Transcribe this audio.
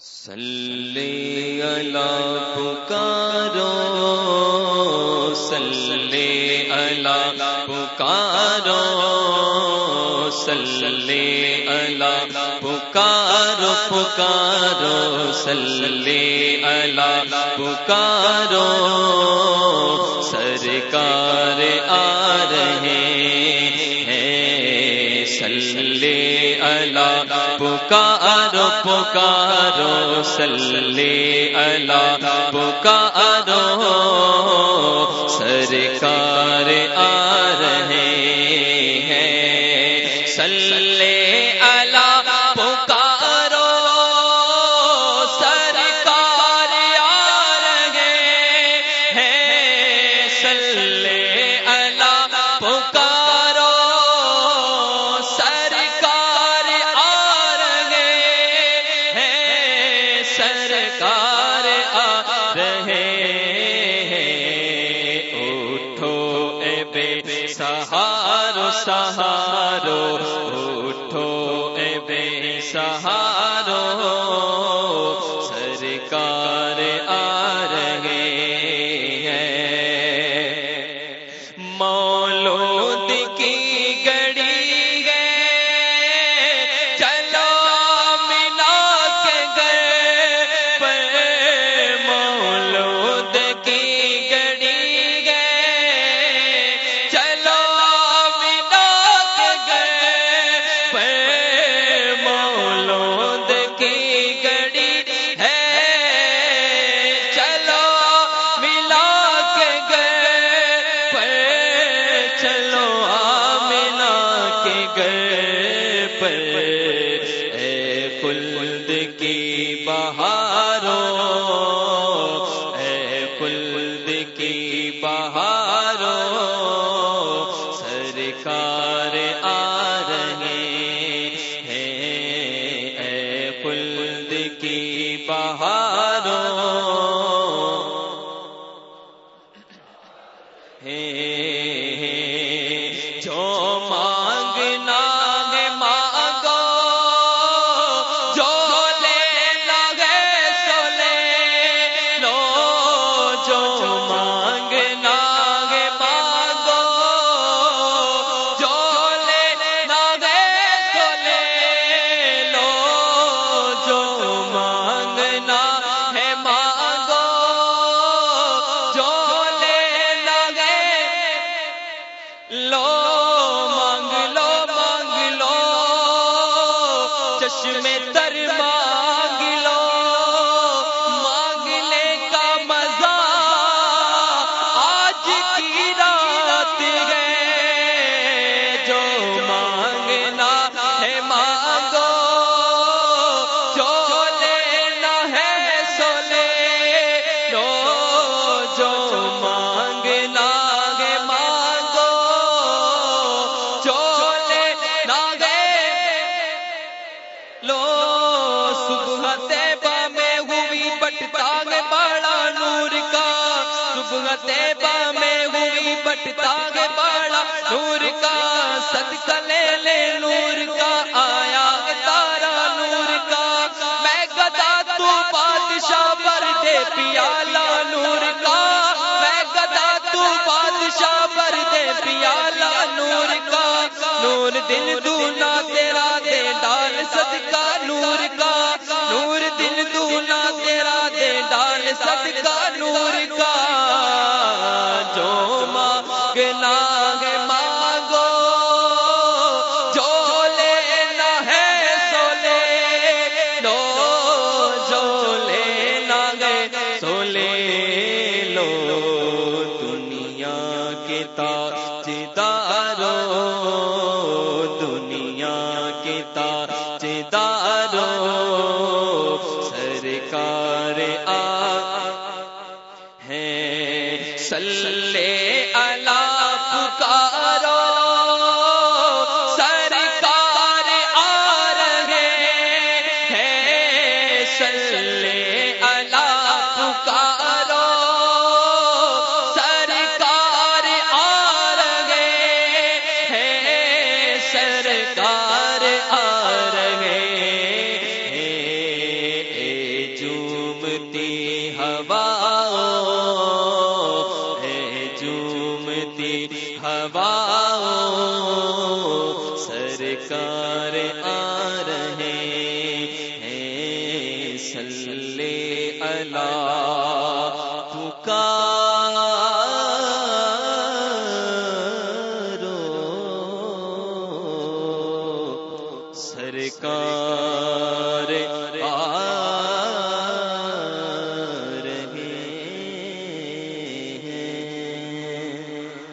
سلے اللہ پکارو سلے الا پکارو سلے اللہ پکارو پکارو سلے اللہ پکارو سرکار آ رہے ہیں سلے اللہ پکارو سلے اللہ پکارو دو۔ پر اے خلد کی بہارو اے خلد کی بہارو سرکار طیبہ میں ہوئی بٹتا نور کا صدقہ لے لے، نور کا آیا۔ تارا نور کا۔ میں گدا تو پر دے، پیالہ نور کا۔ میں گدا تو پر دے، پیالہ نور کا۔ نور دل دونا تیرا دے، ڈال صدقہ نور کا۔ نور دل دونا تیرا دے، ڈال صدقہ نور کا۔ صلی ہے جومتی ہوا سرکار آ رہے ہیں سلے اللہ پکارو۔ سرکار آ